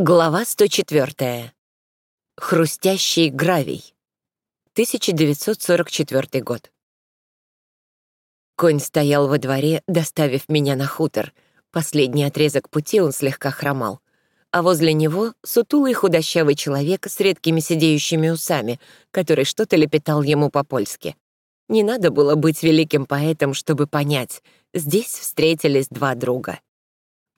Глава 104. Хрустящий гравий. 1944 год. Конь стоял во дворе, доставив меня на хутор. Последний отрезок пути он слегка хромал. А возле него сутулый худощавый человек с редкими сидеющими усами, который что-то лепетал ему по-польски. Не надо было быть великим поэтом, чтобы понять, здесь встретились два друга —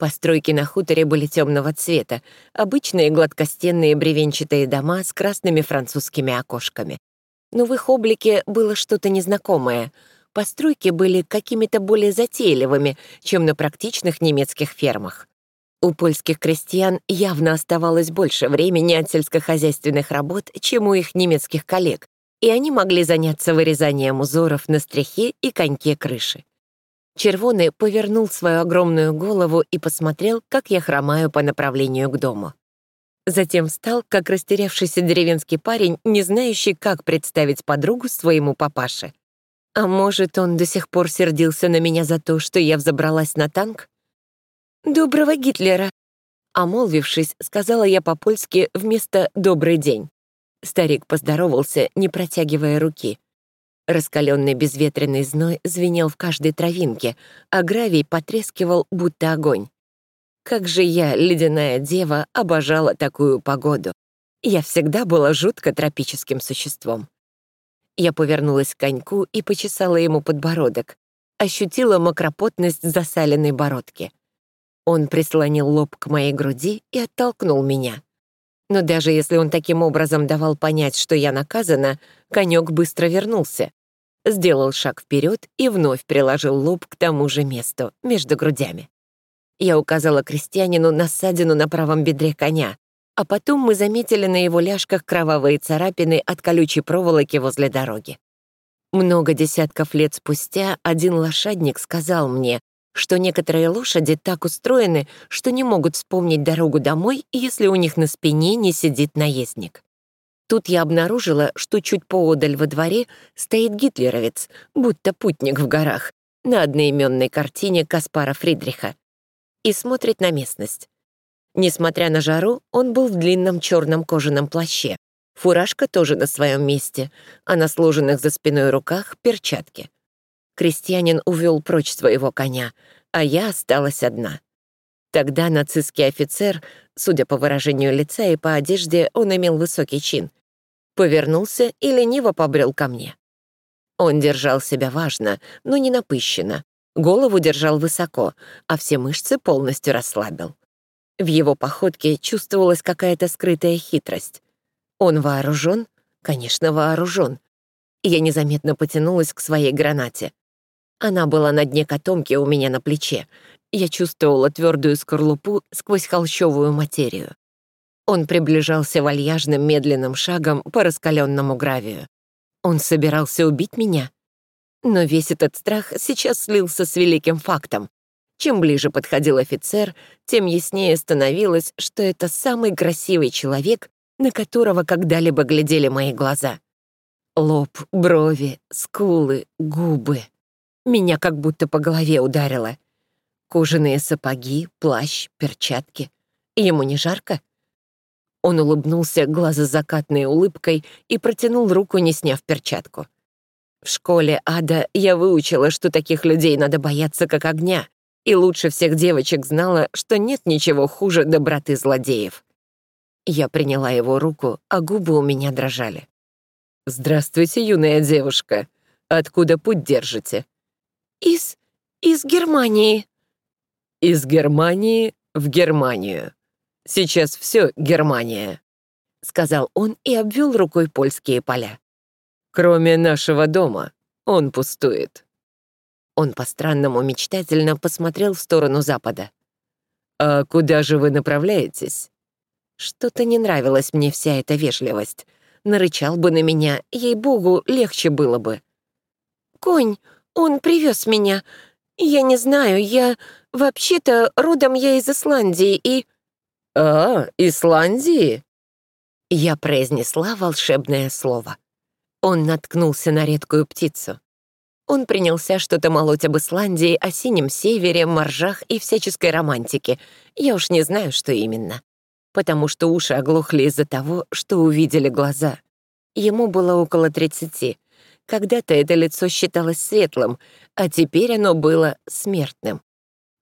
Постройки на хуторе были темного цвета, обычные гладкостенные бревенчатые дома с красными французскими окошками. Но в их облике было что-то незнакомое. Постройки были какими-то более затейливыми, чем на практичных немецких фермах. У польских крестьян явно оставалось больше времени от сельскохозяйственных работ, чем у их немецких коллег, и они могли заняться вырезанием узоров на стряхе и коньке крыши. Червоный повернул свою огромную голову и посмотрел, как я хромаю по направлению к дому. Затем встал, как растерявшийся деревенский парень, не знающий, как представить подругу своему папаше. А может, он до сих пор сердился на меня за то, что я взобралась на танк? «Доброго Гитлера!» Омолвившись, сказала я по-польски вместо «добрый день». Старик поздоровался, не протягивая руки. Раскаленный безветренный зной звенел в каждой травинке, а гравий потрескивал, будто огонь. Как же я, ледяная дева, обожала такую погоду. Я всегда была жутко тропическим существом. Я повернулась к коньку и почесала ему подбородок. Ощутила макропотность засаленной бородки. Он прислонил лоб к моей груди и оттолкнул меня. Но даже если он таким образом давал понять, что я наказана, конек быстро вернулся сделал шаг вперед и вновь приложил лоб к тому же месту, между грудями. Я указала крестьянину на ссадину на правом бедре коня, а потом мы заметили на его ляжках кровавые царапины от колючей проволоки возле дороги. Много десятков лет спустя один лошадник сказал мне, что некоторые лошади так устроены, что не могут вспомнить дорогу домой, если у них на спине не сидит наездник. Тут я обнаружила, что чуть поодаль во дворе стоит гитлеровец, будто путник в горах, на одноименной картине Каспара Фридриха, и смотрит на местность. Несмотря на жару, он был в длинном черном кожаном плаще. Фуражка тоже на своем месте, а на сложенных за спиной руках — перчатки. Крестьянин увел прочь своего коня, а я осталась одна. Тогда нацистский офицер, судя по выражению лица и по одежде, он имел высокий чин, повернулся и лениво побрел ко мне. Он держал себя важно, но не напыщенно, голову держал высоко, а все мышцы полностью расслабил. В его походке чувствовалась какая-то скрытая хитрость. Он вооружен? Конечно, вооружен. Я незаметно потянулась к своей гранате. Она была на дне котомки у меня на плече. Я чувствовала твердую скорлупу сквозь холщовую материю. Он приближался вальяжным медленным шагом по раскаленному гравию. Он собирался убить меня? Но весь этот страх сейчас слился с великим фактом. Чем ближе подходил офицер, тем яснее становилось, что это самый красивый человек, на которого когда-либо глядели мои глаза. Лоб, брови, скулы, губы. Меня как будто по голове ударило. Кожаные сапоги, плащ, перчатки. Ему не жарко? Он улыбнулся глазозакатной улыбкой и протянул руку, не сняв перчатку. В школе ада я выучила, что таких людей надо бояться как огня, и лучше всех девочек знала, что нет ничего хуже доброты злодеев. Я приняла его руку, а губы у меня дрожали. «Здравствуйте, юная девушка. Откуда путь держите?» «Из... из Германии». «Из Германии в Германию», Сейчас все Германия», — сказал он и обвел рукой польские поля. «Кроме нашего дома, он пустует». Он по-странному мечтательно посмотрел в сторону запада. «А куда же вы направляетесь?» Что-то не нравилась мне вся эта вежливость. Нарычал бы на меня, ей-богу, легче было бы. «Конь, он привез меня. Я не знаю, я... Вообще-то родом я из Исландии и...» «А, Исландии?» Я произнесла волшебное слово. Он наткнулся на редкую птицу. Он принялся что-то молоть об Исландии, о синем севере, моржах и всяческой романтике. Я уж не знаю, что именно. потому что уши оглохли из-за того, что увидели глаза. Ему было около 30. Когда-то это лицо считалось светлым, а теперь оно было смертным.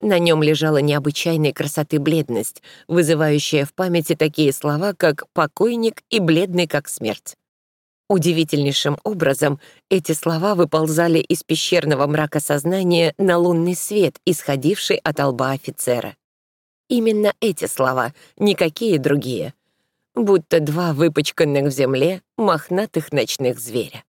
На нем лежала необычайной красоты бледность, вызывающая в памяти такие слова, как «покойник» и «бледный, как смерть». Удивительнейшим образом эти слова выползали из пещерного мрака сознания на лунный свет, исходивший от лба офицера. Именно эти слова, никакие другие. Будто два выпачканных в земле мохнатых ночных зверя.